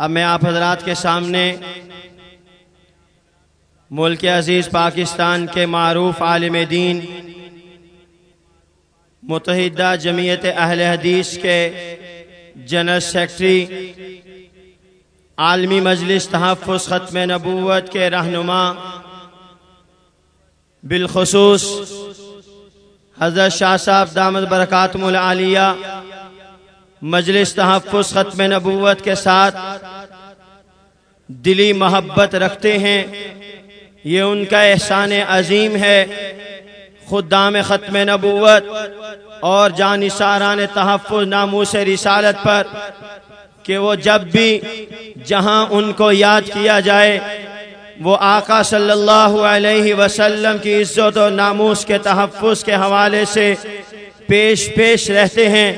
اب میں آپ حضرات کے سامنے ملک عزیز پاکستان کے معروف عالم دین، متحدہ جمعیت اہل حدیث کے جنرل سیکٹری عالمی مجلس تحفظ ختم نبوت کے رہنما، بالخصوص حضرت شاہ صاحب دامد برکاتم العالیہ مجلس تحفظ ختم نبوت کے ساتھ دلی محبت رکھتے ہیں۔ یہ ان کا احسان عظیم ہے۔ خود دام ختم نبوت اور جان ساران تحفظ ناموس رسالت پر کہ وہ جب بھی جہاں ان کو یاد کیا جائے، وہ آقا صلی اللہ علیہ وسلم کی عزت و ناموس کے تحفظ کے حوالے سے پیش پیش رہتے ہیں۔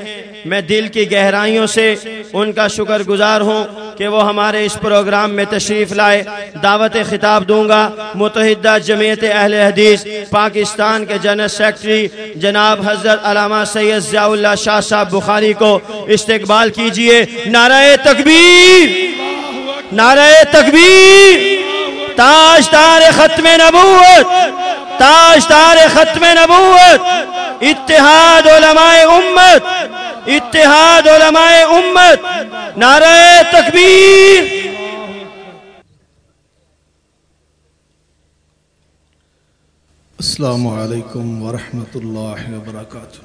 میں دل کی گہرائیوں سے ان کا شکر گزار ہوں کہ وہ ہمارے اس پروگرام میں تشریف لائے۔ دعوت خطاب دوں گا۔ متحدہ جمعیت اہل حدیث، پاکستان کے جنرل سیکٹری جناب حضرت علامہ سید ضیاء اللہ شاہ صاحب بخاری کو استقبال کیجیے۔ نعرہ تکبیر نعرہ تکبیر تاج تار ختم نبوت تاج تار ختم نبوت۔ اتحاد علماء امت، اتحاد علماء امت، نعرہ تکبیر۔ السلام علیکم ورحمۃ اللہ وبرکاتہ۔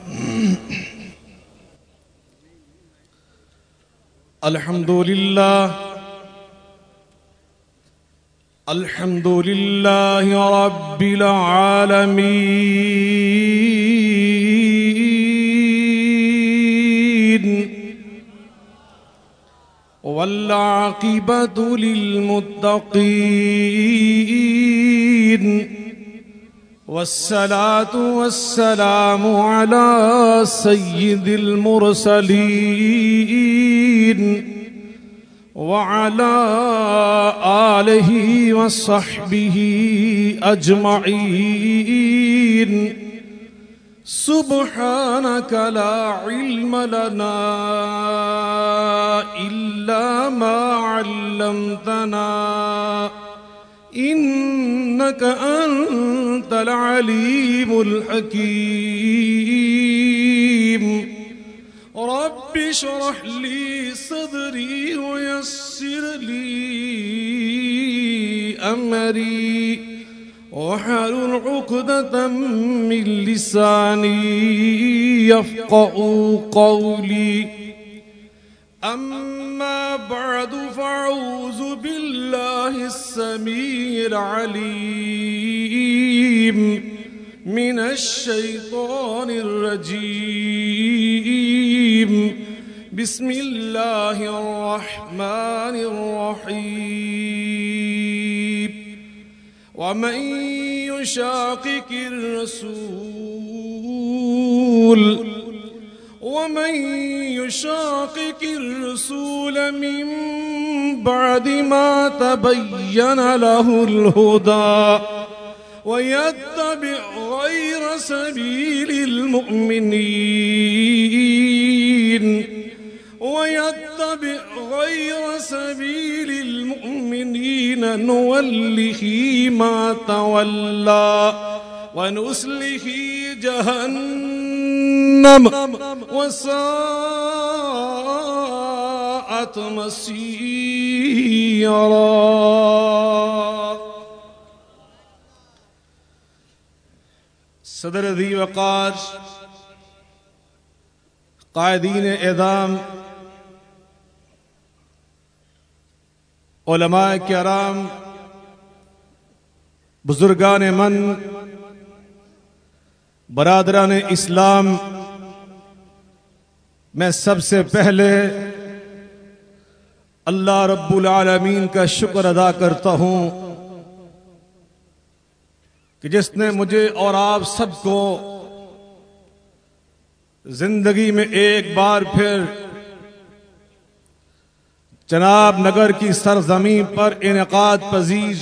الحمد للہ الحمد للہ رب العالمین والعاقبة للمتقين. والصلاة والسلام على سيد المرسلين. وعلى آله وصحبه أجمعين. سبحانك لا علم لنا إلا ما علمتنا. إنك أنت العليم الحكيم. رب اشرح لي صدري ويسر لي أمري. وحلل عقدة من لساني يفقه قولي. أما بعد فأعوذ بالله السميع العليم. من الشيطان الرجيم. بسم الله الرحمن الرحيم. ومن يشاقق الرسول ومن يشاقق الرسول من بعد ما تبين له الهدى. ويتبع غير سبيل المؤمنين. ويتبع غير سبيل المؤمنين. نوله ما تولى ونسله جهنم. وساءت مسيرا. صدر ذي وقار، قائدین اعدام علماء کرام، بزرگان من، برادران اسلام، میں سب سے پہلے اللہ رب العالمین کا شکر ادا کرتا ہوں۔ کہ جس نے مجھے اور آپ سب کو زندگی میں ایک بار پھر جناب نگر کی سرزمین پر انعقاد پذیر،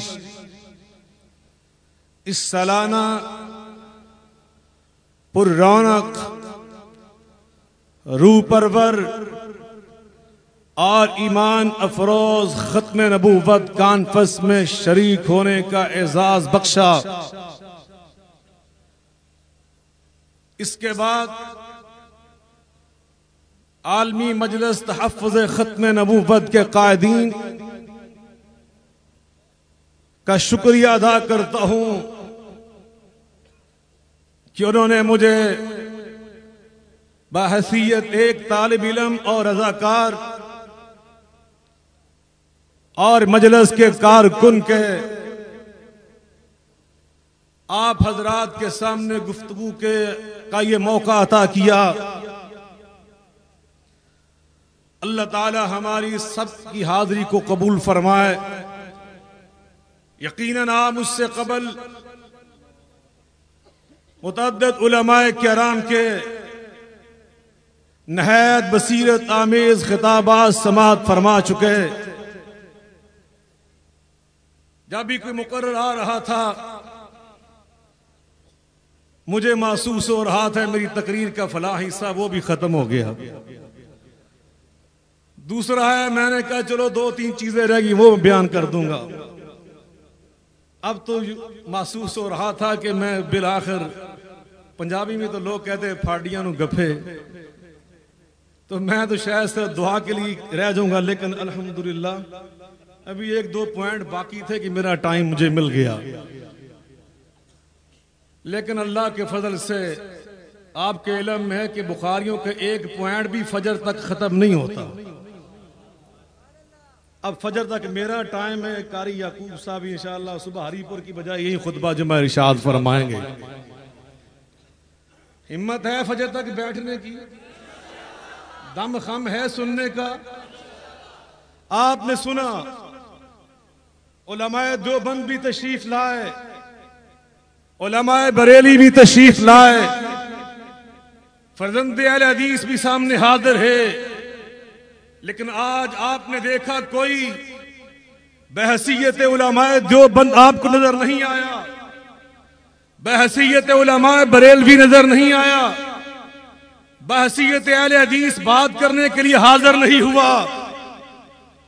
اس سالانہ پر رونق رو پرور اور ایمان افروز ختم نبوت کانفرنس میں شریک ہونے کا اعزاز بخشا۔ اس کے بعد عالمی مجلس تحفظ ختم نبوت کے قائدین کا شکریہ ادا کرتا ہوں کہ انہوں نے مجھے بحثیت ایک طالب علم اور رضاکار اور مجلس کے کارکن کے آپ حضرات کے سامنے گفتگو کے کا یہ موقع عطا کیا۔ اللہ تعالی ہماری سب کی حاضری کو قبول فرمائے۔ یقیناً آپ اس سے قبل متعدد علماء کرام کے نہایت بصیرت آمیز خطابات سماعت فرما چکے۔ جب بھی کوئی مقرر آ رہا تھا، مجھے محسوس ہو رہا تھا، میری تقریر کا فلاح حصہ وہ بھی ختم ہو گیا۔ دوسرا ہے، میں نے کہا، چلو دو تین چیزیں رہ گی وہ بیان کر دوں گا۔ اب تو محسوس ہو رہا تھا کہ میں بالآخر پنجابی میں تو لوگ کہتے پھاڑیاں نو گفے تو میں تو شاید سے دعا کے لیے رہ جاؤں گا، لیکن الحمدللہ ابھی ایک دو پوائنٹ باقی تھے کہ میرا ٹائم مجھے مل گیا۔ لیکن اللہ کے فضل سے آپ کے علم میں ہے کہ بخاریوں کے ایک پوائنٹ بھی فجر تک ختم نہیں ہوتا۔ اب فجر تک میرا ٹائم ہے کاری یعقوب صاحب، انشاءاللہ صبح ہری پور کی بجائے یہی خطبہ جمع ارشاد فرمائیں گے۔ ہمت ہے فجر تک بیٹھنے کی۔ دم خم ہے سننے کا۔ آپ نے سنا۔ علماء دو بند بھی تشریف لائے، علماء بریلی بھی تشریف لائے، فرزند اہل حدیث بھی سامنے حاضر ہے۔ لیکن آج آپ نے دیکھا کوئی بحثیت علماء دو بند آپ کو نظر نہیں آیا، بحثیت علماء بریل بھی نظر نہیں آیا۔ بحثیت اہل حدیث بات کرنے کے لیے حاضر نہیں ہوا۔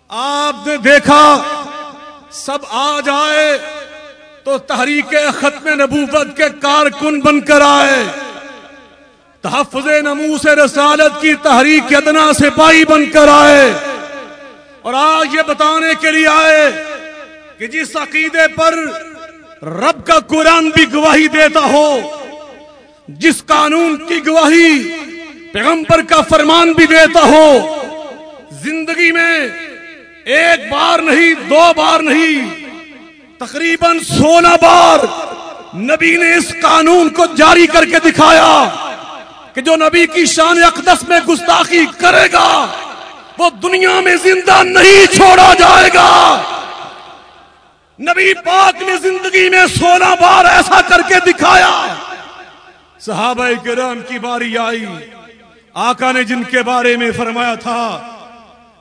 آپ نے دیکھا سب آ جائے تو تحریک ختم نبوت کے کارکن بن کر آئے۔ تحفظ نموس رسالت کی تحریک ادنا سپاہی بن کر آئے۔ اور آج یہ بتانے کے لیے آئے کہ جس عقیدے پر رب کا قرآن بھی گواہی دیتا ہو، جس قانون کی گواہی پیغمبر کا فرمان بھی دیتا ہو، زندگی میں ایک بار نہیں، دو بار نہیں، تقریباً سولہ بار نبی نے اس قانون کو جاری کر کے دکھایا کہ جو نبی کی شان اقدس میں گستاخی کرے گا، وہ دنیا میں زندہ نہیں چھوڑا جائے گا۔ نبی پاک نے زندگی میں سولہ بار ایسا کر کے دکھایا۔ صحابہ کرام کی باری آئی۔ آقا نے جن کے بارے میں فرمایا تھا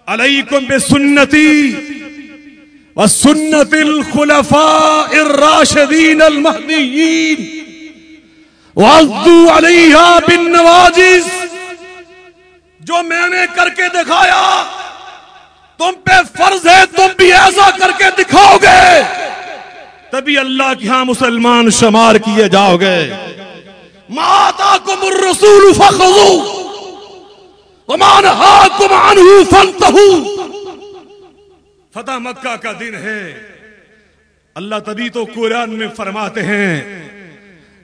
علیکم بسنتی وسنت الخلفاء الراشدین المہدیین وعضو علیہا بالنواجز جو میں نے کر کے دکھایا، تم پہ فرض ہے، تم بھی ایسا کر کے دکھاؤ گے۔ تبھی اللہ کی ہاں مسلمان شمار کیے جاؤ گے۔ ماتا کم الرسول فخذو ومان ہاکم عنہ فانتہو فتح مکہ کا دن ہے۔ اللہ تبھی تو قرآن میں فرماتے ہیں۔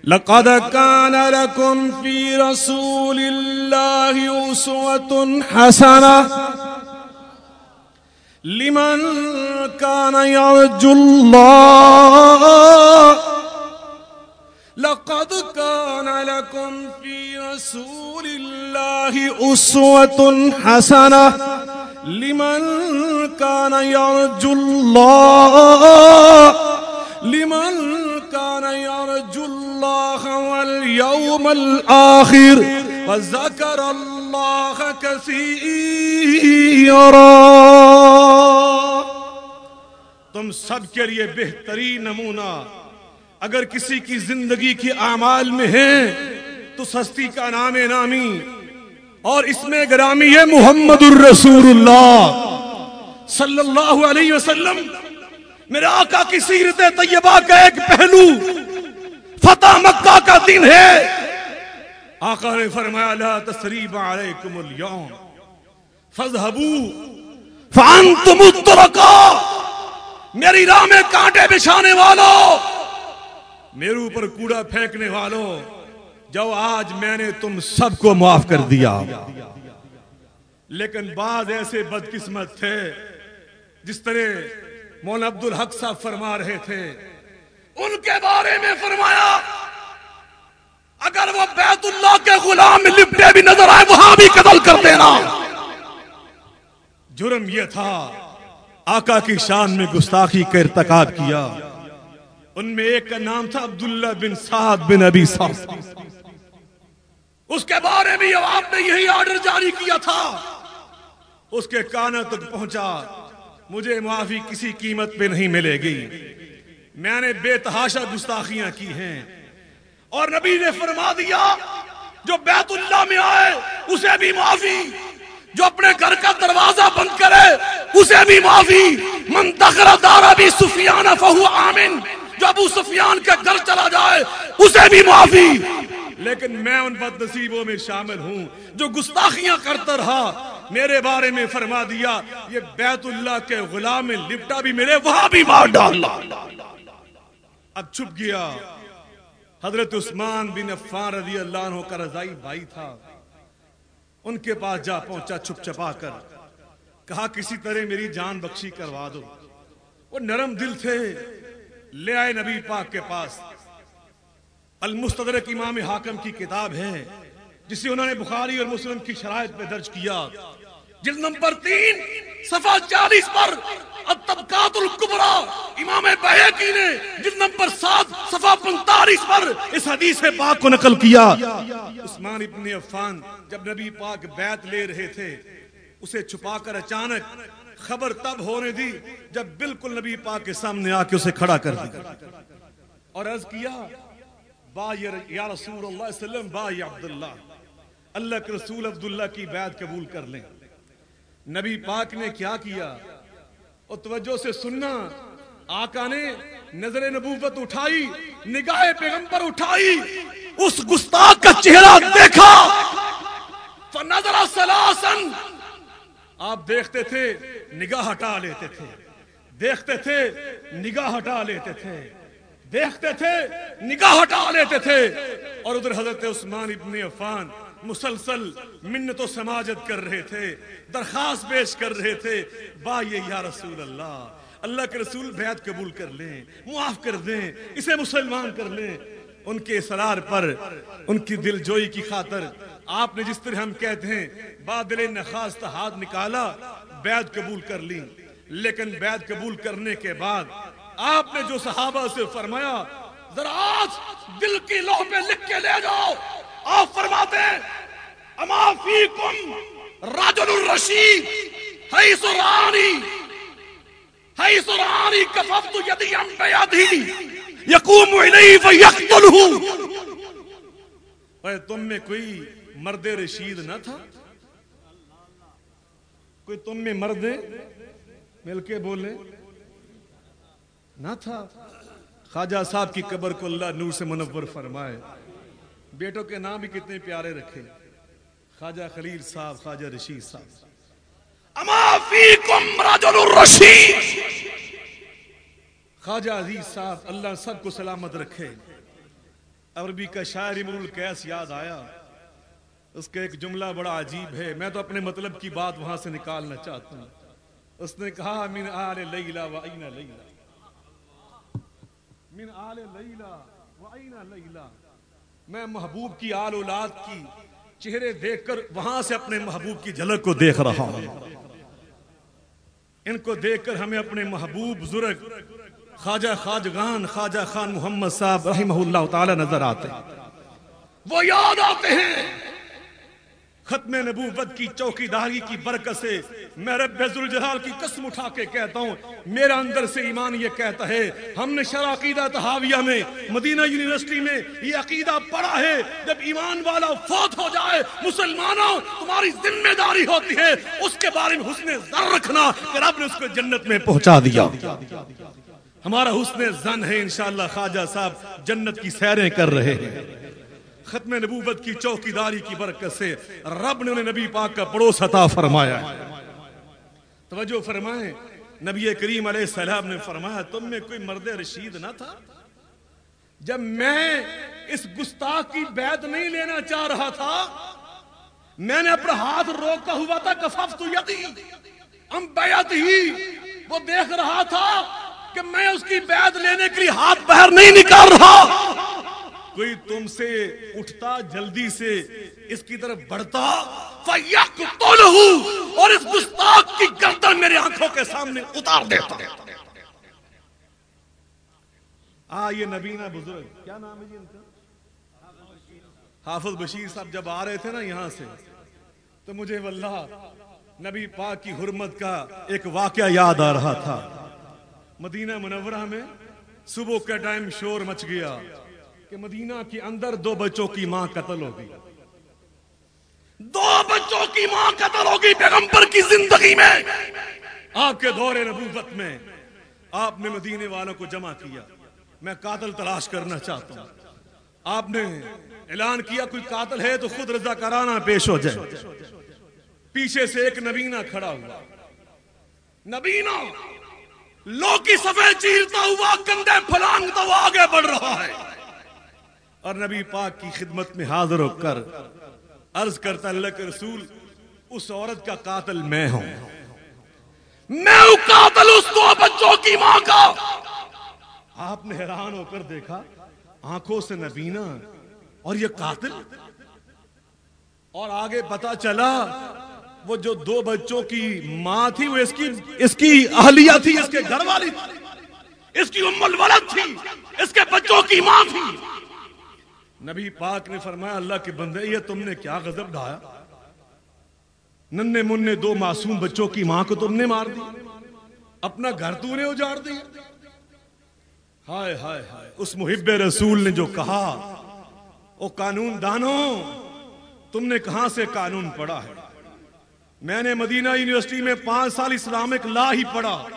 لقد كان لكم في رسول الله أسوة حسنة لمن كان يرجو الله. لقد كان لكم في رسول الله أسوة حسنة لمن كان يرجو الله لمن كان يرجو الله واليوم الآخر وذكر الله كثيرا تم سب کے لیے بہترین نمونہ، اگر کسی کی زندگی کی اعمال میں ہے تو سستی کا نام نامی۔ اور اس میں گرامی ہے محمد الرسول اللہ۔ صلی اللہ علیہ وسلم۔ میرے آقا کی سیرت طیبہ کا ایک پہلو۔ فتح مکہ کا دن ہے۔ آقا نے فرمایا، لا تسریب علیکم اليوم۔ فذهبوا فانتم الترقا۔ میری راہ میں کانٹے بچھانے والوں میرے اوپر کوڑا پھینکنے والوں جو آج میں نے تم سب کو معاف کر دیا۔ لیکن بعض ایسے بدقسمت تھے جس طرح مولانا عبد الحق صاحب فرما رہے تھے۔ ان کے بارے میں فرمایا، اگر وہ بیت اللہ کے غلام میں لپٹے بھی نظر آئے، وہاں بھی قتل کر دینا۔ جرم یہ تھا، آقا کی شان میں گستاخی کا ارتکاب کیا۔ ان میں ایک کا نام تھا عبداللہ بن سعد بن ابی سعد اس کے بارے میں آپ نے یہی آرڈر جاری کیا تھا۔ اس کے کانوں تک پہنچا۔ مجھے معافی کسی قیمت پہ نہیں ملے گی۔ میں نے بے تحاشا گستاخیاں کی ہیں۔ اور نبی نے فرما دیا، جو بیت اللہ میں آئے، اسے بھی معافی۔ جو اپنے گھر کا دروازہ بند کرے، اسے بھی معافی۔ من دخل دارا بھی سفیان فہو آمن۔ جو ابو سفیان کے گھر چلا جائے، اسے بھی معافی۔ لیکن میں ان بد نصیبوں میں شامل ہوں جو گستاخیاں کرتا رہا، میرے بارے میں فرما دیا، یہ بیت اللہ کے غلام میں لپٹا بھی میرے، وہاں بھی مار ڈالا۔ اب چھپ گیا۔ حضرت عثمان بن عفان رضی اللہ عنہ کا رضائی بھائی تھا۔ ان کے پاس جا پہنچا، چھپ چھپا کر۔ کہا، کسی طرح میری جان بخشی کروا دو۔ وہ نرم دل تھے۔ لے آئے نبی پاک کے پاس۔ المستدرک امام حاکم کی کتاب ہے، جسے انہوں نے بخاری اور مسلم کی شرائط میں درج کیا۔ جلد نمبر تین، صفحہ چالیس پر الطبقات القبرا امام بحیقی نے جلد نمبر سات، صفحہ پنتالیس پر اس حدیث پاک کو نقل کیا۔ عثمان ابن عفان جب نبی پاک بیعت لے رہے تھے، اسے چھپا کر اچانک خبر تب ہونے دی جب بالکل نبی پاک کے سامنے آ کے اسے کھڑا کر دیا اور عرض کیا با یا رسول اللہ وسلم با عبداللہ۔ اللہ کے رسول عبداللہ کی بیعت قبول کر لیں۔ نبی پاک نے کیا کیا؟ اور توجہ سے سننا، آقا نے نظر نبوت اٹھائی، نگاہ پیغمبر اٹھائی، اس گستاخ کا چہرہ دیکھا۔ فنظر سلاسن۔ آپ دیکھتے تھے، نگاہ ہٹا لیتے تھے۔ دیکھتے تھے، نگاہ ہٹا لیتے تھے۔ دیکھتے تھے، نگاہ ہٹا لیتے تھے۔ اور ادھر حضرت عثمان ابن عفان مسلسل منت و سماجت کر رہے تھے، درخواست پیش کر رہے تھے، با یہ یا رسول اللہ اللہ کے رسول بیعت قبول کر لیں، معاف کر دیں، اسے مسلمان کر لیں۔ ان کے اسرار پر، ان کی دل جوئی کی خاطر آپ نے جس طرح ہم کہتے ہیں، بادل نخواست ہاتھ نکالا، بیعت قبول کر لی لیکن بیعت قبول کرنے کے بعد آپ نے جو صحابہ سے فرمایا، ذرا آج دل کی لوہ پہ لکھ کے لے جاؤ۔ آپ فرماتے ہیں، اما فیکم رجل الرشید حیث رانی حیث رانی کففت یدی ام بیادی، یقوم علی فیقتلہو اے، تم میں کوئی مرد رشید نہ تھا؟ کوئی تم میں مرد مل کے بولے۔ نہ تھا۔ خواجہ صاحب کی قبر کو اللہ نور سے منور فرمائے۔ بیٹوں کے نام بھی کتنے پیارے رکھے۔ خواجہ خلیل صاحب، خواجہ رشید صاحب۔ اما فیکم رجل الرشید خواجہ عزیز صاحب، اللہ سب کو سلامت رکھے۔ عربی کا شاعر امر القیس یاد آیا۔ اس کا ایک جملہ بڑا عجیب ہے۔ میں تو اپنے مطلب کی بات وہاں سے نکالنا چاہتا ہوں۔ اس نے کہا، من آل لیلہ و این لیلہ. من آل لیلہ و این لیلہ۔ میں محبوب کی آل اولاد کی چہرے دیکھ کر وہاں سے اپنے محبوب کی جھلک کو دیکھ رہا ہوں۔ ان کو دیکھ کر ہمیں اپنے محبوب بزرگ خواجہ خواجگان خواجہ خان محمد صاحب رحمہ اللہ تعالی نظر آتے۔ ہیں وہ یاد آتے ہیں۔ ختم نبوت کی چوکی داری کی برکت سے میں رب الجلال کی قسم اٹھا کے کہتا ہوں، میرا اندر سے ایمان یہ کہتا ہے، ہم نے شرع عقیدہ تحاویہ میں، مدینہ یونیورسٹی میں یہ عقیدہ پڑھا ہے، جب ایمان والا فوت ہو جائے، مسلمانوں، تمہاری ذمہ داری ہوتی ہے، اس کے بارے میں حسن زر رکھنا کہ رب نے اس کو جنت میں پہنچا دیا۔ ہمارا حسن زن ہے انشاءاللہ، خواجہ صاحب جنت کی سیریں کر رہے ہیں۔ ختم نبوت کی چوکی داری کی برکت سے رب نے انہیں نبی پاک کا پڑوس عطا فرمایا ہے۔ توجہ فرمائیں۔ نبی کریم علیہ السلام نے فرمایا، تم میں کوئی مرد رشید نہ تھا؟ جب میں اس گستاخ کی بیعت نہیں لینا چاہ رہا تھا، میں نے اپنا ہاتھ روکا ہوا تھا کفاف تو یقی ہم بیعت ہی، وہ دیکھ رہا تھا کہ میں اس کی بیعت لینے کے لیے ہاتھ باہر نہیں نکال رہا۔ کوئی تم سے اٹھتا جلدی سے اس کی طرف بڑھتا اور اس گستاخ کی گردن میرے آنکھوں کے سامنے اتار دیتا۔ آ، یہ نبینا بزرگ۔ کیا نام ہے جی ان کا؟ حافظ بشیر صاحب جب آ رہے تھے نا یہاں سے، تو مجھے واللہ نبی پاک کی حرمت کا ایک واقعہ یاد آ رہا تھا۔ مدینہ منورہ میں صبح کا ٹائم شور مچ گیا۔ کہ مدینہ کے اندر دو بچوں کی ماں قتل ہوگی۔ دو بچوں کی ماں قتل ہوگی پیغمبر کی زندگی میں۔ آپ کے دور نبوت میں۔ آپ نے مدینے والوں کو جمع کیا۔ میں قاتل تلاش کرنا چاہتا ہوں۔ آپ نے اعلان کیا کوئی قاتل ہے تو خود رضا کرانا پیش ہو جائے۔ پیچھے سے ایک نبینا کھڑا ہوا۔ نبینا لو کی سفید چیرتا ہوا کندھے پھلانگتا ہوا آگے بڑھ رہا ہے۔ اور نبی پاک کی خدمت میں حاضر ہو کر عرض کرتا اللہ کے رسول، اس عورت کا قاتل میں ہوں۔ میں ہوں قاتل اس دو بچوں کی ماں کا۔ آپ نے حیران ہو کر دیکھا، آنکھوں سے نبینا، اور یہ قاتل۔ اور آگے پتا چلا، وہ جو دو بچوں کی ماں تھی، وہ اس کی اس کی اہلیہ تھی، اس کے گھر والی تھی اس کی ام الولد تھی، اس کے بچوں کی ماں تھی۔ نبی پاک نے فرمایا، اللہ کے بندے، یہ تم نے کیا غضب ڈھایا؟ ننے مننے دو معصوم بچوں کی ماں کو تم نے مار دی، اپنا گھر تو نے اجاڑ دی۔ ہائے ہائے ہائے، اس محب رسول نے جو کہا، او قانون دانو، تم نے کہاں سے قانون پڑھا ہے؟ میں نے مدینہ یونیورسٹی میں پانچ سال اسلامک لا ہی پڑھا۔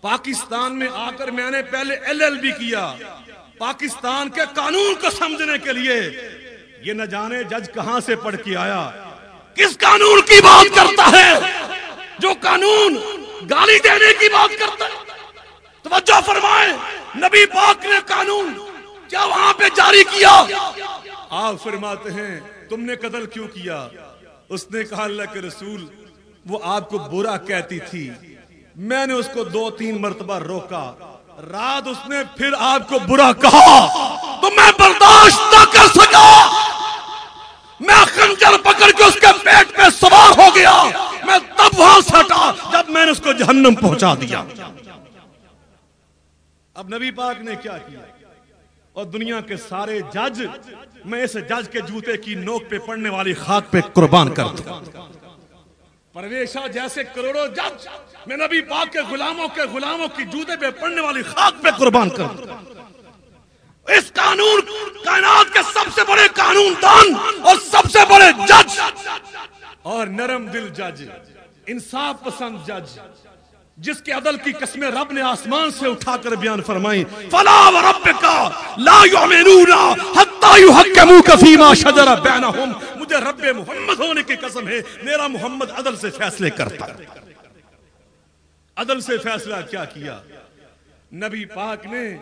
پاکستان میں آ کر میں نے پہلے ایل ایل بی کیا۔ پاکستان کے قانون کو سمجھنے کے لیے یہ نہ جانے جج کہاں سے پڑھ کے آیا۔ کس قانون کی بات کرتا ہے؟ جو قانون گالی دینے کی بات کرتا ہے۔ توجہ فرمائے نبی پاک نے قانون کیا وہاں پہ جاری کیا؟ آپ فرماتے ہیں، تم نے قتل کیوں کیا؟ اس نے کہا، اللہ کے رسول، وہ آپ کو برا کہتی تھی۔ میں نے اس کو دو تین مرتبہ روکا۔ رات اس نے پھر آپ کو برا کہا تو میں برداشت نہ کر سکا۔ میں خنجر پکڑ کے اس کے پیٹ پہ سوار ہو گیا۔ میں تب وہاں سٹا جب میں نے اس کو جہنم پہنچا دیا۔ اب نبی پاک نے کیا کیا؟ اور دنیا کے سارے جج، میں اس جج کے جوتے کی نوک پہ پڑنے والی خاک پہ قربان کر دوں پرویشا جیسے کروڑوں جج میں نبی پاک کے غلاموں کے غلاموں کی جوتے پہ پڑنے والی خاک پہ قربان کر اس قانون، کائنات کے سب سے بڑے قانون دان اور سب سے بڑے جج۔ اور نرم دل جج، انصاف پسند جج، جس کے عدل کی قسم رب نے آسمان سے اٹھا کر بیان فرمائی فلا وربک لا یؤمنون مجھے رب محمد ہونے کی قسم ہے، میرا محمد عدل سے فیصلے کرتا عدل سے فیصلہ کیا کیا؟ نبی پاک نے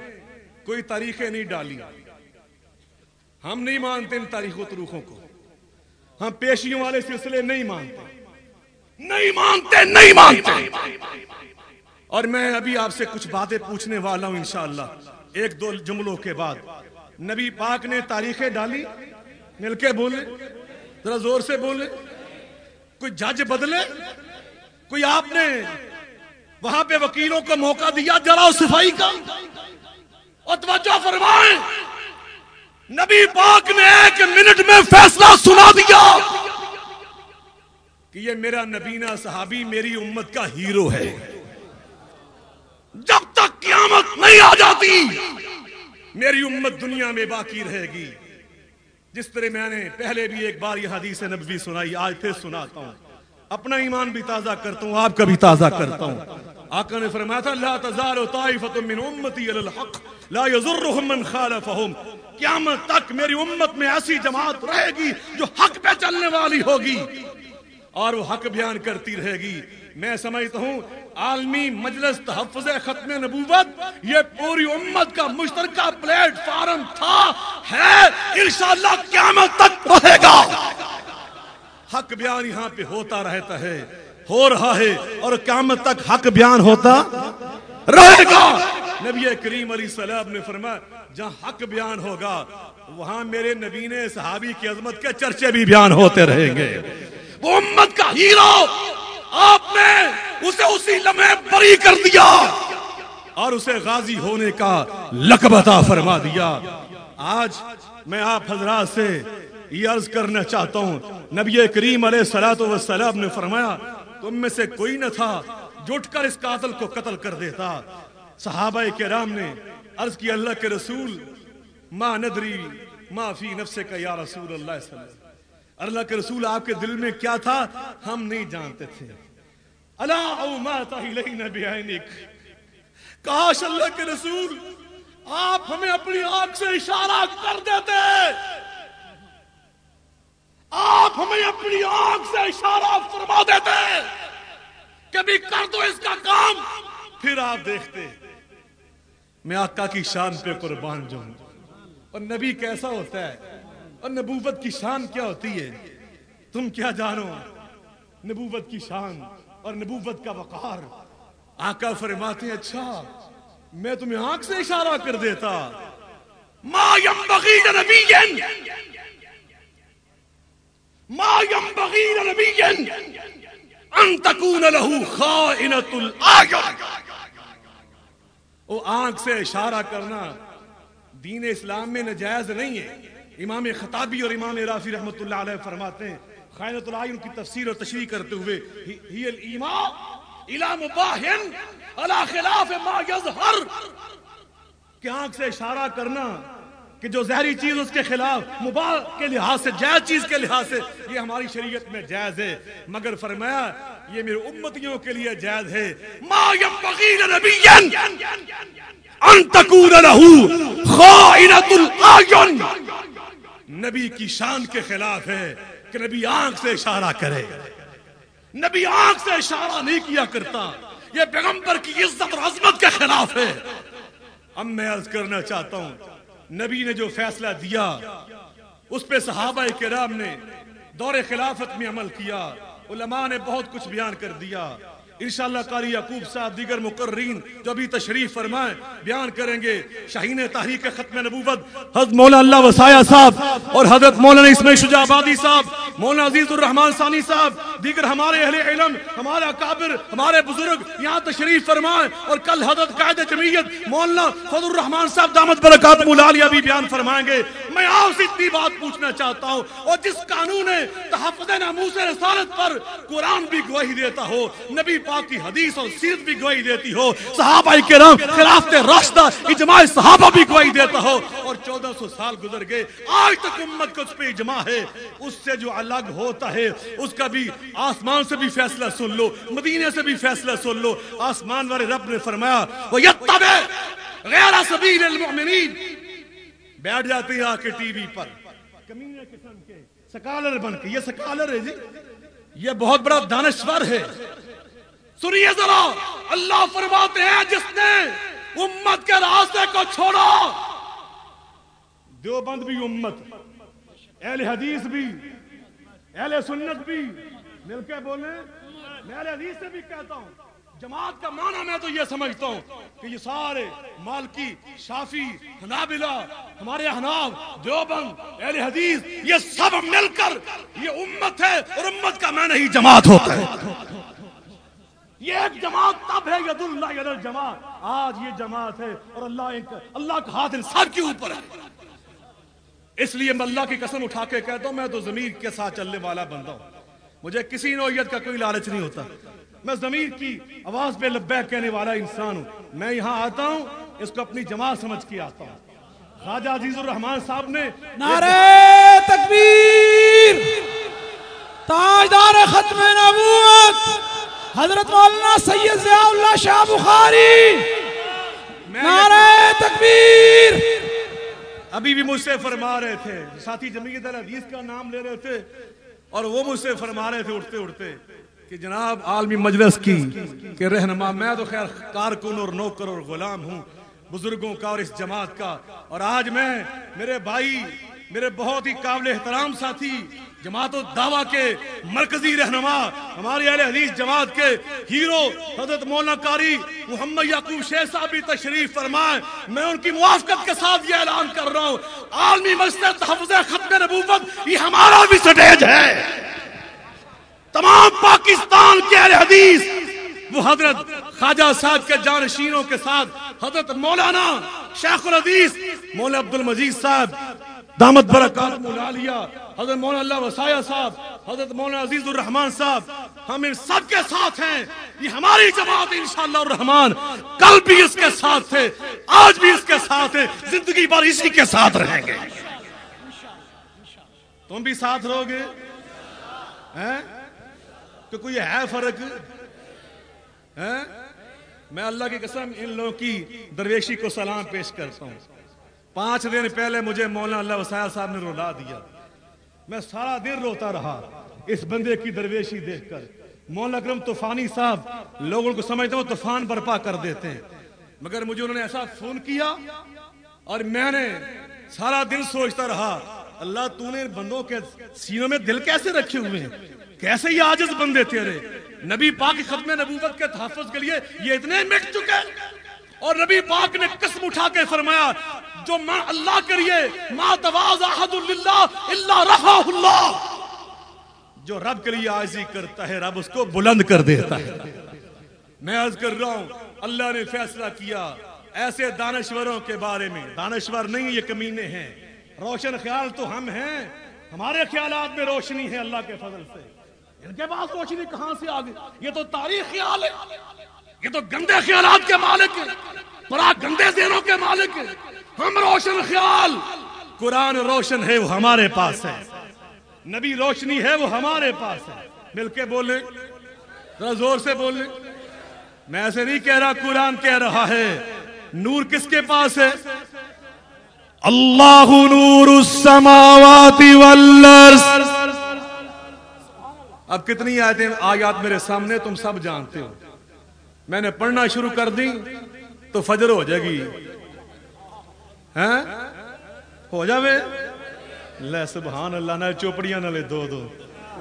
کوئی تاریخیں نہیں ڈالی۔ ہم نہیں مانتے ان تاریخ و تروخوں کو۔ ہم پیشیوں والے سلسلے نہیں مانتے۔ نہیں مانتے نہیں مانتے۔ اور میں ابھی آپ سے کچھ باتیں پوچھنے والا ہوں انشاءاللہ۔ ایک دو جملوں کے بعد۔ نبی پاک نے تاریخیں ڈالی، مل کے بولے، ذرا زور سے بولے، کوئی جج بدلے، کوئی آپ نے وہاں پہ وکیلوں کو موقع دیا، جرا صفائی کا، اور توجہ فرمائیں نبی پاک نے ایک منٹ میں فیصلہ سنا دیا کہ یہ میرا نبینا صحابی میری امت کا ہیرو ہے۔ جب تک قیامت نہیں آ جاتی میری امت دنیا میں باقی رہے گی۔ جس طرح میں نے پہلے بھی ایک بار یہ حدیث نبوی سنائی، آج پھر سناتا ہوں۔ اپنا ایمان بھی تازہ کرتا ہوں، آپ کا بھی تازہ کرتا ہوں۔ آقا نے فرمایا تھا، لا تزال طائفة من امتی علی الحق، لا يضرهم من خالفهم۔ قیامت تک میری امت میں ایسی جماعت رہے گی جو حق پہ چلنے والی ہوگی اور وہ حق بیان کرتی رہے گی۔ میں سمجھتا ہوں عالمی مجلس تحفظ ختم نبوت، یہ پوری امت کا مشترکہ پلیٹ فارم تھا، ہے، انشاءاللہ قیامت تک رہے گا۔ حق بیان یہاں پہ ہوتا رہتا ہے، ہو رہا ہے، اور قیامت تک حق بیان ہوتا رہے گا۔ نبی کریم علیہ السلام نے فرمایا، جہاں حق بیان ہوگا، وہاں میرے نبی نے صحابی کی عظمت کے چرچے بھی بیان ہوتے رہیں گے۔ وہ امت کا ہیرو! آپ نے اسے اسی لمحے بری کر دیا اور اسے غازی ہونے کا لقب عطا فرما دیا۔ آج میں آپ حضرات سے یہ عرض کرنا چاہتا ہوں۔ نبی کریم علیہ السلام والسلام نے فرمایا، تم میں سے کوئی نہ تھا جٹ کر اس قاتل کو قتل کر دیتا۔ صحابہ کرام نے عرض کی اللہ کے رسول، ما ندری، ما فی نفس کا یا رسول اللہ صلی اللہ علیہ وسلم۔ اللہ کے رسول، آپ کے دل میں کیا تھا؟ ہم نہیں جانتے تھے۔ اللہ او بعینک۔ کاش اللہ کے رسول آپ ہمیں اپنی آنکھ سے اشارہ کر دیتے۔ آپ ہمیں اپنی آنکھ سے اشارہ فرما دیتے۔ کبھی کر دو اس کا کام۔ پھر آپ دیکھتے۔ میں آقا کی شان پہ قربان جاؤں۔ اور نبی کیسا ہوتا ہے؟ اور نبوت کی شان کیا ہوتی ہے؟ تم کیا جانو؟ نبوت کی شان۔ اور نبوت کا وقار۔ آقا فرماتے ہیں اچھا میں تمہیں آنکھ سے اشارہ کر دیتا۔ ما ينبغي لنبي۔ ما ينبغي لنبي ان تكون له خائنة الاعين وہ آنکھ سے اشارہ کرنا دین اسلام میں نجائز نہیں ہے۔ امام خطابی اور امام رافی رحمت اللہ علیہ فرماتے ہیں خائنۃ العین کی تفسیر اور تشریح کرتے ہوئے، ہی الایمان الى مباہن علی خلاف ما یظہر. کہ آنکھ سے اشارہ کرنا کہ جو زہری چیز اس کے خلاف مباح کے لحاظ سے، جائز چیز کے لحاظ سے، یہ ہماری شریعت میں جائز ہے۔ مگر فرمایا، یہ میرے امتیوں کے لیے جائز ہے۔ ما ينبغي لنبي ان تكون له خائنة الاعين نبی کی شان کے خلاف ہے۔ کہ نبی آنکھ سے اشارہ کرے۔ نبی آنکھ سے اشارہ نہیں کیا کرتا۔ یہ پیغمبر کی عزت اور عظمت کے خلاف ہے۔ اب میں عرض کرنا چاہتا ہوں، نبی نے جو فیصلہ دیا، اس پہ صحابہ کرام نے دور خلافت میں عمل کیا۔ علماء نے بہت کچھ بیان کر دیا۔ انشاءاللہ قاری یعقوب صاحب، دیگر مقررین جو ابھی تشریف فرمائیں، بیان کریں گے شاہین تحریک ختم نبوت، حضرت مولانا اللہ وسایہ صاحب اور حضرت مولانا اسماعیل شجاع آبادی صاحب، مولانا عزیز الرحمان ثانی صاحب، دیگر ہمارے اہل علم، ہمارے اکابر، ہمارے بزرگ یہاں تشریف فرمائیں اور کل حضرت قائد جمعیت مولانا فضل الرحمان صاحب دامت برکات مولالیہ بھی بیان فرمائیں گے۔ میں آپ سے اتنی بات پوچھنا چاہتا ہوں اور جس قانون تحفظ ناموس رسالت پر قرآن بھی گواہی دیتا ہو، نبی پاک کی حدیث اور سیرت بھی گواہی دیتی ہو۔ صحابہ کرام خلافت راشدہ اجماع صحابہ بھی گواہی دیتا ہو۔ اور چودہ سو سال گزر گئے، آج تک امت کو اس پہ اجماع ہے۔ اس سے جو الگ ہوتا ہے، اس کا بھی آسمان سے بھی فیصلہ سن لو مدینے سے بھی فیصلہ سن لو۔ آسمان والے رب نے فرمایا وہ وَيَتَّبِعْ غیر سبیل المؤمنین بیٹھ جاتے ہیں آ کے ٹی وی پر۔ کمینے قسم کے، سکالر بن کے۔ یہ سکالر ہے جی یہ بہت بڑا دانشور ہے۔ سنیے ذرا، اللہ فرماتے ہیں جس نے امت کے راستے کو چھوڑا، دیوبند بھی امت، اہل حدیث بھی، اہل سنت بھی، مل کے بولے میں اہل حدیث سے بھی کہتا ہوں، جماعت کا معنی میں تو یہ سمجھتا ہوں کہ یہ سارے مالکی، شافی، حنابلہ، ہمارے حناب دیوبند، اہل حدیث، یہ سب مل کر یہ امت ہے اور امت کا معنی ہی جماعت ہوتا ہے۔ یہ ایک جماعت تب ہے ید اللہ ید الجماعت۔ آج یہ جماعت ہے اور اللہ ایک، اللہ کا ہاتھ انسان کے اوپر ہے۔ اس لیے میں اللہ کی قسم اٹھا کے کہتا ہوں، میں تو زمین کے ساتھ چلنے والا بندہ ہوں۔ مجھے کسی نوعیت کا کوئی لالچ نہیں ہوتا۔ میں ضمیر کی آواز پہ لبیک کہنے والا انسان ہوں۔ میں یہاں آتا ہوں، اس کو اپنی جماعت سمجھ کے آتا ہوں۔ خواجہ عزیز الرحمان صاحب نے نعرہ تکبیر، تاجدار ختم نبوت حضرت مولانا سید ضیاء اللہ شاہ بخاری نعرہ تکبیر۔ ابھی بھی مجھ سے فرما رہے تھے۔ ساتھی جمعیت الحدیث کا نام لے رہے تھے اور وہ مجھ سے فرما رہے تھے اٹھتے اٹھتے کہ جناب عالمی مجلس کی کہ رہنما میں تو خیر کارکن اور نوکر اور غلام ہوں بزرگوں کا اور اس جماعت کا۔ اور آج میں میرے بھائی میرے بہت ہی قابل احترام ساتھی جماعت الدعوہ کے مرکزی رہنما ہماری اہل حدیث جماعت کے ہیرو حضرت مولانا کاری محمد یعقوب شیخ صاحب بھی تشریف فرمائیں۔ میں ان کی موافقت کے ساتھ یہ اعلان کر رہا ہوں۔ عالمی مسجد تحفظ ختم نبوت، یہ ہمارا بھی سٹیج ہے۔ تمام پاکستان کے اہل حدیث، وہ حضرت خواجہ صاحب کے جانشینوں کے ساتھ، حضرت مولانا شیخ الحدیث، مولانا عبد المجید صاحب، دامت برکات مولالیہ حضرت مولانا اللہ وسایہ صاحب، حضرت مولانا عزیز الرحمان صاحب، ہم ان سب کے ساتھ ہیں۔ یہ ہماری جماعت انشاءاللہ الرحمن کل بھی اس کے ساتھ تھے آج بھی اس کے ساتھ ہیں زندگی بھر اسی کے ساتھ رہیں گے۔ تم بھی ساتھ رہو گے؟ کہ کوئی ہے فرق؟ میں اللہ کی قسم ان لوگوں کی درویشی کو سلام پیش کرتا ہوں۔ پانچ دن پہلے مجھے مولانا اللہ وسائل صاحب نے رولا دیا۔ میں سارا دن روتا رہا۔ اس بندے کی درویشی دیکھ کر مولانا اکرم طوفانی صاحب لوگوں کو سمجھتا ہوں طوفان برپا کر دیتے ہیں۔ مگر مجھے انہوں نے ایسا فون کیا اور میں نے سارا دن سوچتا رہا، اللہ تو نے بندوں کے سینوں میں دل کیسے رکھے ہوئے ہیں؟ کیسے یہ آجز بندے تیرے؟ نبی پاک ختم نبوت کے تحفظ کے لیے یہ اتنے مٹ چکے اور نبی پاک نے قسم اٹھا کے فرمایا جو میں اللہ کے لیے ما تواز احد للہ الا رفع اللہ۔ جو رب کے لیے عاجزی کرتا ہے، رب اس کو بلند کر دیتا ہے۔ میں عرض کر رہا ہوں، اللہ نے فیصلہ کیا ایسے دانشوروں کے بارے میں۔ دانشور نہیں، یہ کمینے ہیں۔ روشن خیال تو ہم ہیں۔ ہمارے خیالات میں روشنی ہے اللہ کے فضل سے۔ ان کے پاس روشنی کہاں سے آ گئی یہ تو تاریخ خیال ہے۔ یہ تو گندے خیالات کے مالک ہیں۔ بڑا گندے ذہنوں کے مالک ہیں۔ ہم روشن خیال۔ قرآن روشن ہے وہ ہمارے پاس ہے۔ نبی روشنی ہے وہ ہمارے پاس ہے۔ مل کے بولیں۔ ذرا زور سے بولیں۔ میں ایسے نہیں کہہ رہا قرآن کہہ رہا ہے۔ نور کس کے پاس ہے؟ اللہ نور السماوات والارض۔ اب کتنی آیتیں آیات میرے سامنے تم سب جانتے ہو۔ میں نے پڑھنا شروع کر دی تو فجر ہو جائے گی۔ ہیں؟ ہو جاوے؟ لے سبحان اللہ، نہ چوپڑیاں نہ لے دو دو۔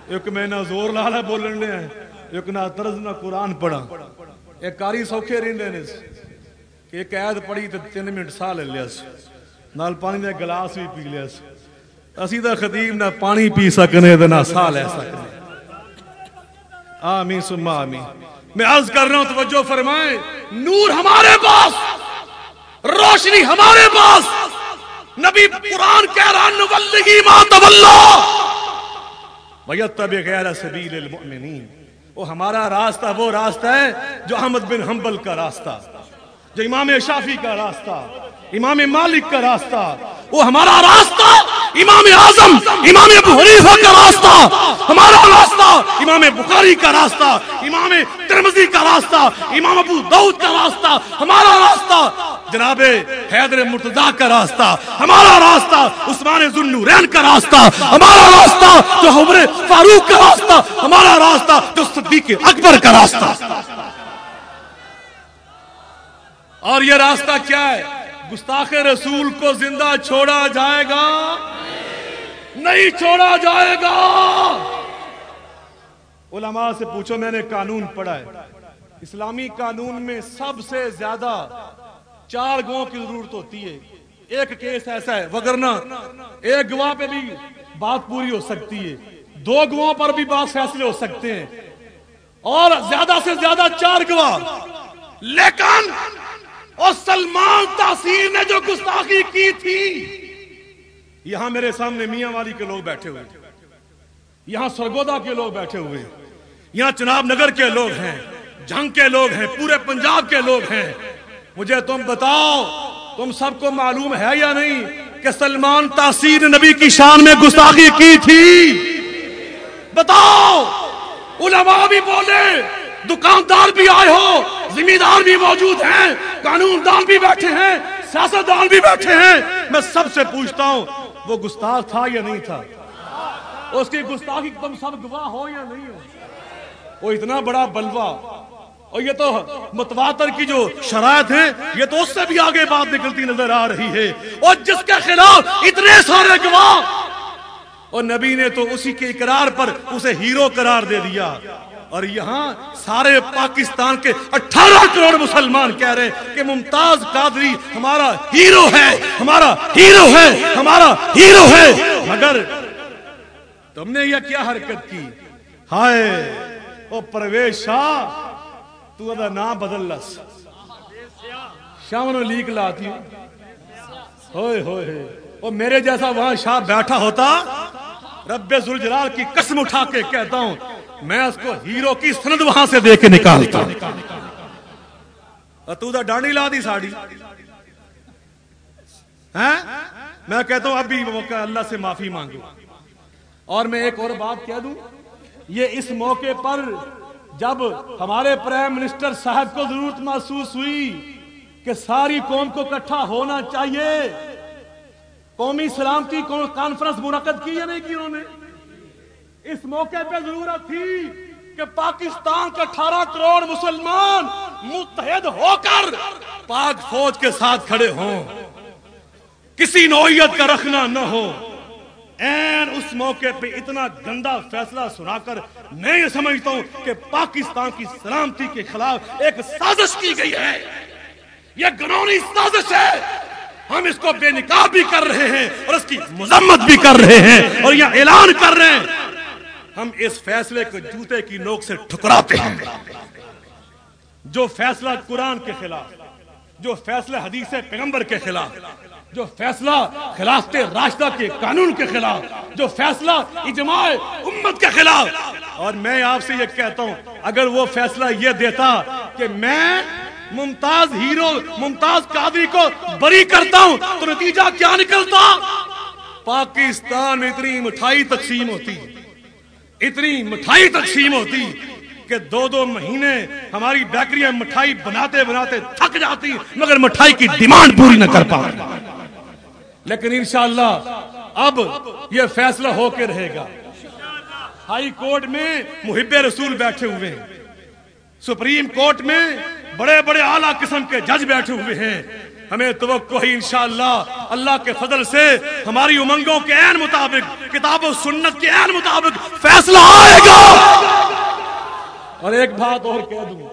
ایک میں نہ زور لالا بولن لے ہیں، ایک نہ طرز نہ قرآن پڑھا ایک کاری سوکھے رہندے نے۔ ایک عید پڑھی تو تین منٹ سا لے لیا نال پانی دے گلاس بھی پی لیا اسی دا خطیب نہ پانی پی سکنے تے نہ سا لے سکنے۔ آمین سم آمین۔ میں عرض کر رہا ہوں، توجہ فرمائیں۔ نور ہمارے پاس۔ روشنی ہمارے پاس۔ نبی قرآن کہہ رہا ما تولا۔ غیر سبیل المؤمنین وہ ہمارا راستہ وہ راستہ ہے جو احمد بن حنبل کا راستہ، جو امام شافی کا راستہ، امام مالک کا راستہ۔ وہ ہمارا راستہ امام اعظم، امام ابو حنیفہ کا راستہ، ہمارا راستہ، امام بخاری کا راستہ، امام ترمزی کا راستہ، امام ابو دعود کا راستہ، ہمارا راستہ، جناب حیدر مرتضی کا راستہ، ہمارا راستہ، عثمان ذوالنورین کا راستہ، ہمارا راستہ، جو عمر فاروق کا راستہ، ہمارا راستہ، جو صدیق اکبر کا راستہ۔ اور یہ راستہ کیا ہے؟ گستاخ رسول کو زندہ چھوڑا جائے گا؟ نہیں چھوڑا جائے گا۔ علماء سے پوچھو، میں نے قانون پڑھا ہے۔ اسلامی قانون میں سب سے زیادہ چار گواہ کی ضرورت ہوتی ہے۔ ایک کیس ایسا ہے، وگرنہ ایک گواہ پہ بھی بات پوری ہو سکتی ہے۔ دو گواہ پر بھی بات فیصلے ہو سکتے ہیں۔ اور زیادہ سے زیادہ چار گواہ لیکن اور سلمان تاثیر نے جو گستاخی کی تھی، یہاں میرے سامنے میاں والی کے لوگ بیٹھے ہوئے یہاں سرگودا کے لوگ بیٹھے ہوئے ہیں، یہاں چناب نگر کے لوگ ہیں جنگ کے لوگ ہیں، پورے پنجاب کے لوگ ہیں۔ مجھے تم بتاؤ، تم سب کو معلوم ہے یا نہیں کہ سلمان تاثیر نبی کی شان میں گستاخی کی تھی؟ بتاؤ، علماء بھی بولے دکاندار بھی آئے ہو، زمیندار بھی موجود ہیں قانون دان بھی بیٹھے ہیں سیاست دان بھی بیٹھے ہیں۔ میں سب سے پوچھتا ہوں، وہ گستاخ تھا یا نہیں تھا؟ اس کی گستاخی تم سب گواہ ہو یا نہیں ہو؟ وہ اتنا بڑا بلوا۔ اور یہ تو متواتر کی جو شرائط ہیں، یہ تو اس سے بھی آگے بات نکلتی نظر آ رہی ہے۔ اور جس کے خلاف اتنے سارے گواہ، اور نبی نے تو اسی کے اقرار پر اسے ہیرو قرار دے دیا۔ اور یہاں سارے پاکستان کے اٹھارہ کروڑ مسلمان کہہ رہے کہ ممتاز قادری ہمارا ہیرو ہے، ہمارا ہیرو ہے، ہمارا ہیرو ہے۔ مگر تم نے یہ کیا حرکت کی؟ ہائے، او پرویش شاہ، تو ادا نام بدل لس۔ شامنو لیک لاتی ہوئے ہوئے ہوئے۔ او میرے جیسا وہاں شاہ بیٹھا ہوتا، رب زلجلال کی قسم اٹھا کے کہتا ہوں میں اس کو ہیرو کی سند وہاں سے دے کے نکالتا تو دا ڈانڈی لا دی ساڑی۔ ہاں؟ میں کہتا ہوں اب بھی موقع اللہ سے معافی مانگو۔ اور میں ایک اور بات کہہ دوں، یہ اس موقع پر جب ہمارے پرائم منسٹر صاحب کو ضرورت محسوس ہوئی کہ ساری قوم کو اکٹھا ہونا چاہیے، قومی سلامتی کانفرنس منعقد کی یا نہیں کی انہوں نے؟ اس موقع پہ ضرورت تھی کہ پاکستان کے اٹھارہ کروڑ مسلمان متحد ہو کر پاک فوج کے ساتھ کھڑے ہوں۔ کسی نوعیت کا رکھنا نہ ہو۔ این اس موقع پہ اتنا گندا فیصلہ سنا کر میں یہ سمجھتا ہوں کہ پاکستان کی سلامتی کے خلاف ایک سازش کی گئی ہے۔ یہ گنونی سازش ہے۔ ہم اس کو بے نکاح بھی کر رہے ہیں اور اس کی مذمت بھی کر رہے ہیں اور یہ اعلان کر رہے ہیں۔ ہم اس فیصلے کو جوتے کی نوک سے ٹھکراتے ہیں۔ جو فیصلہ قرآن کے خلاف، جو فیصلہ حدیث پیغمبر کے خلاف، جو فیصلہ خلاف راشدہ کے قانون کے خلاف، جو فیصلہ اجماع امت کے خلاف۔ اور میں آپ سے یہ کہتا ہوں، اگر وہ فیصلہ یہ دیتا کہ میں ممتاز ہیرو، ممتاز قادری کو بری کرتا ہوں، تو نتیجہ کیا نکلتا؟ پاکستان میں اتنی مٹھائی تقسیم ہوتی۔ ہے اتنی مٹھائی تقسیم ہوتی کہ دو دو مہینے ہماری بیکریاں مٹھائی بناتے بناتے تھک جاتی، مگر مٹھائی کی ڈیمانڈ پوری نہ کر پا لیکن انشاءاللہ اب یہ فیصلہ ہو کے رہے گا۔ ہائی کورٹ میں محب رسول بیٹھے ہوئے ہیں۔ سپریم کورٹ میں بڑے بڑے اعلیٰ قسم کے جج بیٹھے ہوئے ہیں۔ ہمیں توقع ہی انشاءاللہ اللہ کے فضل سے ہماری امنگوں کے عین مطابق، کتاب و سنت کے عین مطابق فیصلہ آئے گا۔ اور ایک بات اور کہہ دوں،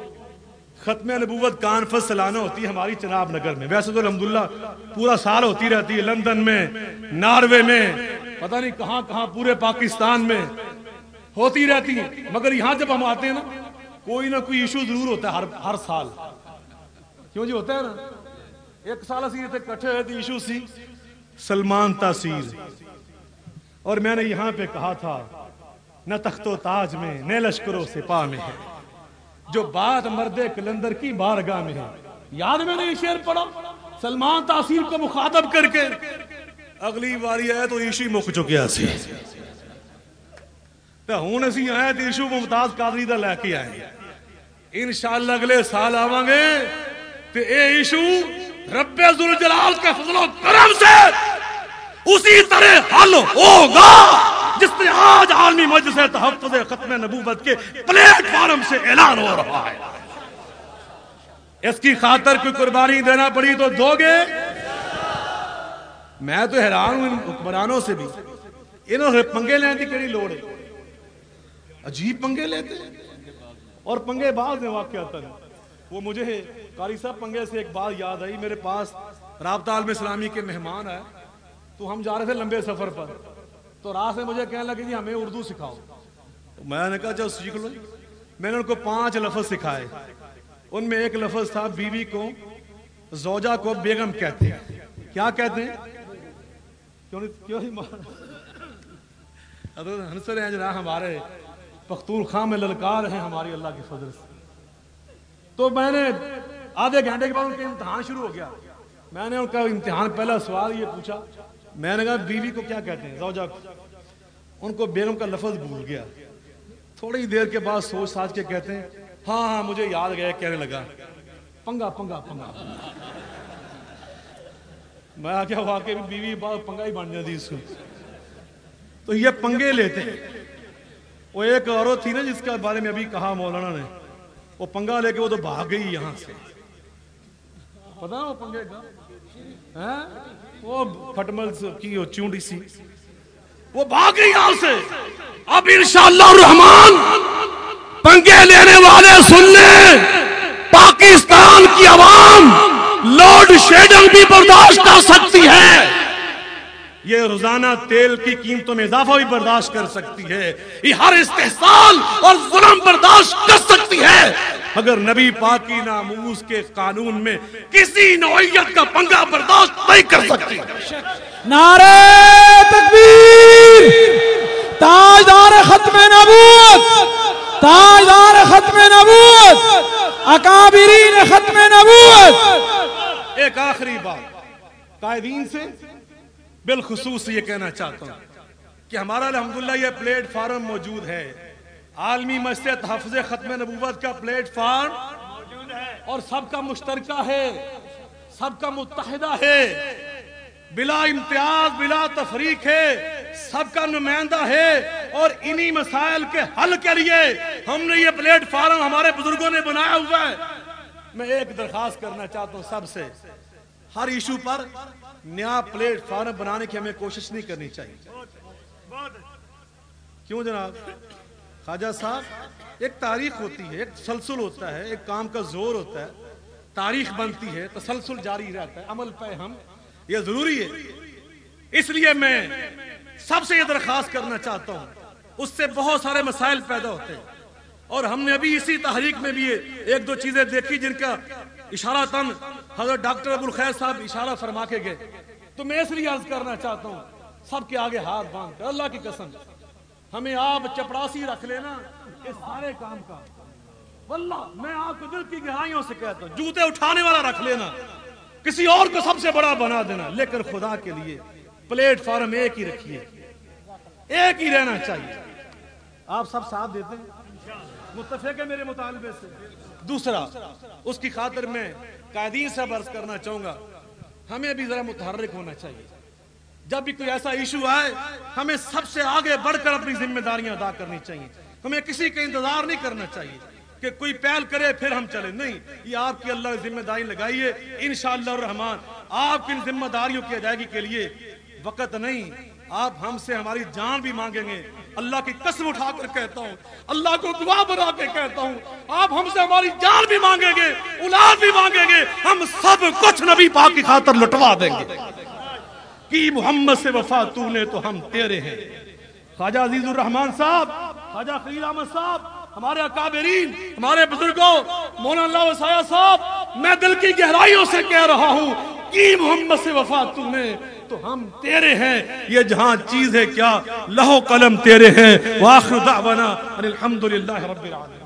ختم نبوت کانفرنس سالانہ ہوتی ہے ہماری چناب نگر میں۔ ویسے تو الحمدللہ پورا سال ہوتی رہتی ہے لندن میں، ناروے میں، پتہ نہیں کہاں کہاں پورے پاکستان میں ہوتی رہتی ہے۔ مگر یہاں جب ہم آتے ہیں نا، کوئی نہ کوئی ایشو ضرور ہوتا ہے ہر ہر سال۔ کیوں جی ہوتا ہے نا؟ ایک سال اسی تھے کٹھے ہوئے تھے ایشو سی، سلمان تاثیر۔ اور میں نے یہاں پہ کہا تھا، نہ تخت و تاج میں، نہ لشکروں سے پا میں ہے۔ جو بات مرد کلندر کی بارگاہ میں ہے۔ یاد میں نے یہ شعر پڑھا، سلمان تاثیر کو مخاطب کر کے اگلی باری آئے تو ایشی مک چکیا سی تو ہون اسی آئے تو ایشو ممتاز قادری دا لے کے آئے انشاءاللہ اگلے سال آوان گے تو اے ایشو رب ذوالجلال کے فضل و کرم سے اسی طرح حل ہوگا جس نے آج عالمی مجلس تحفظ ختم نبوت کے پلیٹ فارم سے اعلان ہو رہا ہے۔ اس کی خاطر کوئی قربانی دینا پڑی تو دو گے۔ میں تو حیران ہوں ان حکمرانوں سے بھی۔ انہوں نے پنگے لینے کی کڑی لوڑ ہے۔ عجیب پنگے لیتے اور پنگے بعد میں واقع آتا ہے وہ مجھے قاری صاحب، پنگے سے ایک بات یاد آئی، میرے پاس رابطہ عالم اسلامی کے مہمان آئے تو ہم جا رہے تھے لمبے سفر پر، تو راہ سے مجھے کہنے لگے جی ہمیں اردو سکھاؤ۔ میں نے کہا، چلو سیکھ لو۔ میں نے ان کو پانچ لفظ سکھائے۔ ان میں ایک لفظ تھا، بیوی کو زوجہ کو بیگم کہتے ہیں۔ کیا کہتے ہیں؟ کیوں نہیں، کیوں حضرت ہنسر ہیں، جناب، ہمارے پختون خان میں للکار ہیں، ہماری اللہ کی فضل سے۔ تو میں نے آدھے گھنٹے کے بعد ان کا امتحان شروع ہو گیا۔ میں نے ان کا امتحان پہلا سوال یہ پوچھا۔ میں نے کہا، بیوی کو کیا کہتے ہیں؟ زوجہ ان کو بیگم کا لفظ بھول گیا۔ تھوڑی دیر کے بعد سوچ ساچ کے کہتے ہیں ہاں ہاں مجھے یاد گیا، کہنے لگا۔ پنگا پنگا پنگا۔ میں آ کیا واقعی بیوی بات پنگا ہی بن جاتی اس کو۔ تو یہ پنگے لیتے ہیں۔ وہ ایک عورت تھی نا، جس کے بارے میں ابھی کہا مولانا نے۔ وہ پنگا لے کے وہ تو بھاگ گئی یہاں سے۔ پتا وہ پنگے کا وہ پھٹمل کی وہ چونڈی سی وہ بھاگ گئی یہاں سے اب انشاءاللہ الرحمن پنگے لینے والے سن لیں پاکستان کی عوام لوڈ شیڈنگ بھی برداشت کر سکتی ہے یہ روزانہ تیل کی قیمتوں میں اضافہ بھی برداشت کر سکتی ہے یہ ہر استحصال اور ظلم برداشت کر سکتی ہے۔ اگر نبی پاک کی ناموس کے قانون میں کسی نوعیت کا پنگا برداشت نہیں کر سکتی۔ نعرہ تکبیر تاجدار ختم نبوت تاجدار ختم نبوت اکابرین ختم نبوت۔ ایک آخری بات قائدین سے بالخصوص یہ کہنا چاہتا ہوں کہ ہمارا الحمدللہ یہ پلیٹ فارم موجود ہے۔ عالمی مسجد حفظ ختم نبوت کا پلیٹ فارم اور سب کا مشترکہ ہے، سب کا متحدہ ہے۔ بلا امتیاز، بلا تفریق ہے، سب کا نمائندہ ہے اور انہی مسائل کے حل کے لیے ہم نے یہ پلیٹ فارم ہمارے بزرگوں نے بنایا ہوا ہے۔ میں ایک درخواست کرنا چاہتا ہوں سب سے، ہر ایشو پر نیا پلیٹ فارم بنانے کی ہمیں کوشش نہیں کرنی چاہیے۔ کیوں جناب؟ خواجہ صاحب، ایک تاریخ ہوتی ہے، ایک تسلسل ہوتا ہے، ایک کام کا زور ہوتا ہے، تاریخ بنتی ہے، تسلسل جاری رہتا ہے، عمل پہ ہم، یہ ضروری ہے۔ اس لیے میں سب سے یہ درخواست کرنا چاہتا ہوں، اس سے بہت سارے مسائل پیدا ہوتے ہیں۔ اور ہم نے ابھی اسی تحریک میں بھی ایک دو چیزیں دیکھی جن کا اشارہ تن حضرت ڈاکٹر ابو الخیر صاحب اشارہ فرما کے گئے۔ تو میں اس لیے عرض کرنا چاہتا ہوں، سب کے آگے ہاتھ باندھ کر، اللہ کی قسم، ہمیں آپ چپڑاسی رکھ لینا اس سارے کام کا۔ واللہ، میں آپ کو دل کی گہرائیوں سے کہتا ہوں، جوتے اٹھانے والا رکھ لینا، کسی اور کو سب سے بڑا بنا دینا، لیکن خدا کے لیے پلیٹ فارم ایک ہی رکھیے، ایک ہی رہنا چاہیے۔ آپ سب ساتھ دیتے ہیں؟ متفق ہے میرے مطالبے سے۔ دوسرا، اس کی خاطر میں قائدین سے برس کرنا چاہوں گا، ہمیں بھی ذرا متحرک ہونا چاہیے۔ جب بھی کوئی ایسا ایشو آئے، ہمیں سب سے آگے بڑھ کر اپنی ذمہ داریاں ادا کرنی چاہیے۔ ہمیں کسی کا انتظار نہیں کرنا چاہیے کہ کوئی پہل کرے، پھر ہم چلے نہیں، یہ آپ کی اللہ ذمہ داری لگائیے۔ انشاءاللہ الرحمن، آپ کی ذمہ داریوں کی ادائیگی کے لیے وقت نہیں، آپ ہم سے ہماری جان بھی مانگیں گے۔ اللہ کی قسم اٹھا کر کہتا ہوں، اللہ کو دعا بنا کے کہتا ہوں، آپ ہم سے ہماری جان بھی مانگیں گے، اولاد بھی مانگیں گے، ہم سب کچھ نبی پاک کی خاطر لٹوا دیں گے۔ کی محمد سے وفا تو نے تو ہم تیرے ہیں۔ خواجہ عزیز الرحمان صاحب، خواجہ خلیل احمد صاحب ہمارے اکابرین، ہمارے بزرگوں، مولانا اللہ وسایہ صاحب، میں دل کی گہرائیوں سے کہہ رہا ہوں، کی محمد سے وفا تو نے؟ تو ہم تیرے ہیں، یہ جہاں چیز ہے کیا؟ لہو قلم تیرے ہیں واخر دعوانا الحمدللہ رب العالمین۔